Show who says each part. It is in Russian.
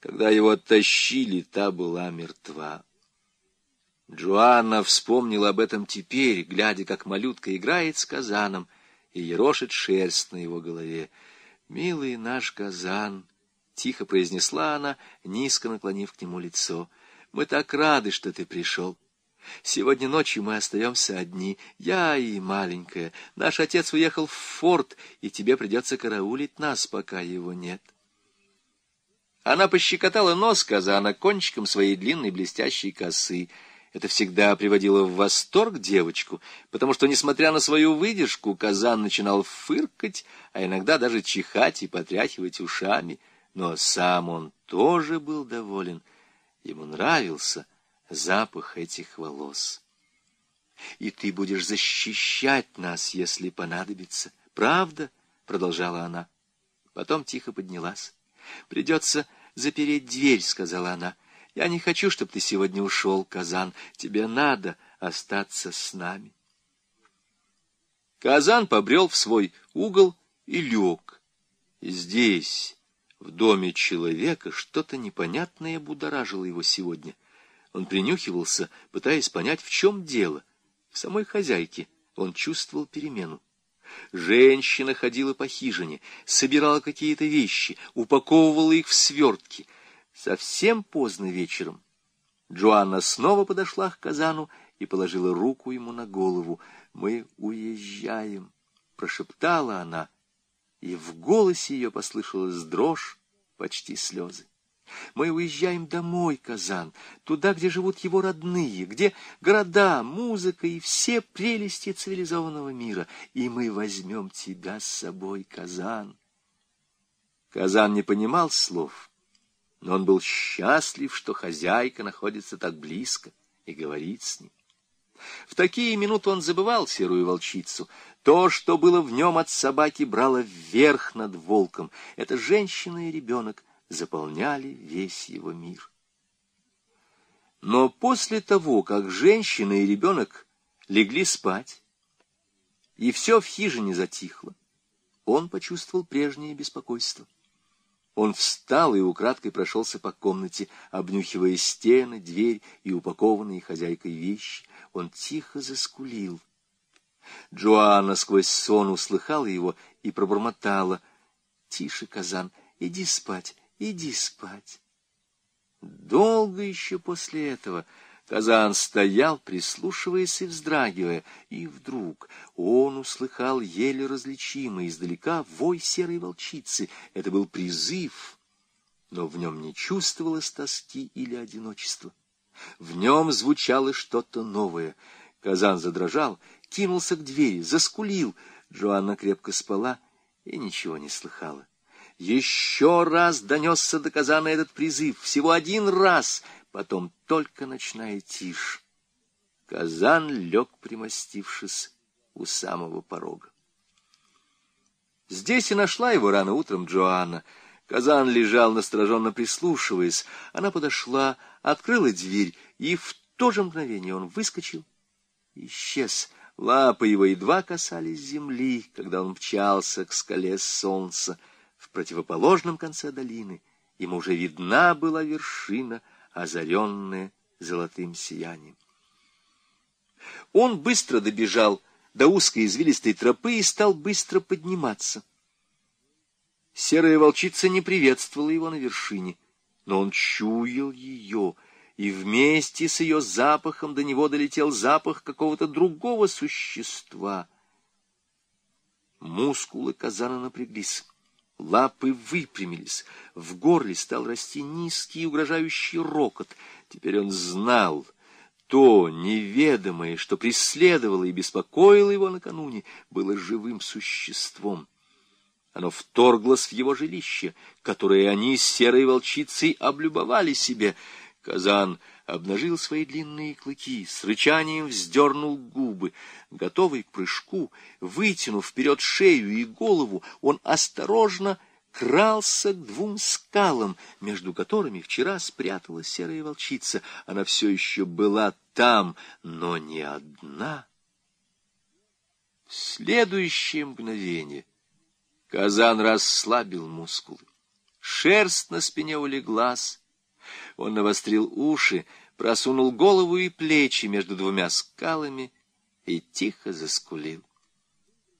Speaker 1: Когда его оттащили, та была мертва. Джоанна вспомнила об этом теперь, глядя, как малютка играет с казаном и ерошит шерсть на его голове. «Милый наш казан!» — тихо произнесла она, низко наклонив к нему лицо. «Мы так рады, что ты пришел. Сегодня ночью мы остаемся одни, я и маленькая. Наш отец уехал в форт, и тебе придется караулить нас, пока его нет». Она пощекотала нос казана кончиком своей длинной блестящей косы — это всегда приводило в восторг девочку, потому что, несмотря на свою выдержку, казан начинал фыркать, а иногда даже чихать и потряхивать ушами. Но сам он тоже был доволен. Ему нравился запах этих волос. «И ты будешь защищать нас, если понадобится. Правда?» — продолжала она. Потом тихо поднялась. «Придется запереть дверь», — сказала она. Я не хочу, чтобы ты сегодня ушел, Казан. Тебе надо остаться с нами. Казан побрел в свой угол и лег. Здесь, в доме человека, что-то непонятное будоражило его сегодня. Он принюхивался, пытаясь понять, в чем дело. В самой хозяйке он чувствовал перемену. Женщина ходила по хижине, собирала какие-то вещи, упаковывала их в свертки — Совсем поздно вечером Джоанна снова подошла к казану и положила руку ему на голову. «Мы уезжаем», — прошептала она, и в голосе ее послышалась дрожь, почти слезы. Мы уезжаем домой, Казан, туда, где живут его родные, где города, музыка и все прелести цивилизованного мира, и мы возьмем тебя с собой, Казан. Казан не понимал слов, но он был счастлив, что хозяйка находится так близко и говорит с ним. В такие минуты он забывал серую волчицу. То, что было в нем от собаки, брало вверх над волком. Это женщина и ребенок заполняли весь его мир. Но после того, как женщина и ребенок легли спать, и все в хижине затихло, он почувствовал прежнее беспокойство. Он встал и украдкой прошелся по комнате, обнюхивая стены, дверь и упакованные хозяйкой вещи. Он тихо заскулил. Джоанна сквозь сон услыхала его и пробормотала. — Тише, казан, иди спать, иди спать. Долго еще после этого Казан стоял, прислушиваясь и вздрагивая, и вдруг он услыхал еле различимый издалека вой серой волчицы. Это был призыв, но в нем не чувствовалось тоски или одиночества. В нем звучало что-то новое. Казан задрожал, кинулся к двери, заскулил. Джоанна крепко спала и ничего не слыхала. Еще раз донесся до Казана этот призыв, всего один раз — потом только ночная тишь. Казан лег, примостившись у самого порога. Здесь и нашла его рано утром Джоанна. Казан лежал, настороженно прислушиваясь. Она подошла, открыла дверь, и в то же мгновение он выскочил. Исчез. Лапы его едва касались земли, когда он мчался к скале солнца. В противоположном конце долины ему уже видна была вершина — озаренное золотым сиянием. Он быстро добежал до узкой извилистой тропы и стал быстро подниматься. Серая волчица не приветствовала его на вершине, но он чуял ее, и вместе с ее запахом до него долетел запах какого-то другого существа. Мускулы казана напряглись. Лапы выпрямились, в горле стал расти низкий угрожающий рокот. Теперь он знал, то неведомое, что преследовало и беспокоило его накануне, было живым существом. Оно вторглось в его жилище, которое они с серой волчицей облюбовали себе. Казан обнажил свои длинные клыки, с рычанием вздернул губы. Готовый к прыжку, вытянув вперед шею и голову, он осторожно крался к двум скалам, между которыми вчера спряталась серая волчица. Она все еще была там, но не одна. В следующее мгновение Казан расслабил мускулы. шерсть на спине улеглась. Он навострил уши, просунул голову и плечи между двумя скалами и тихо заскулил.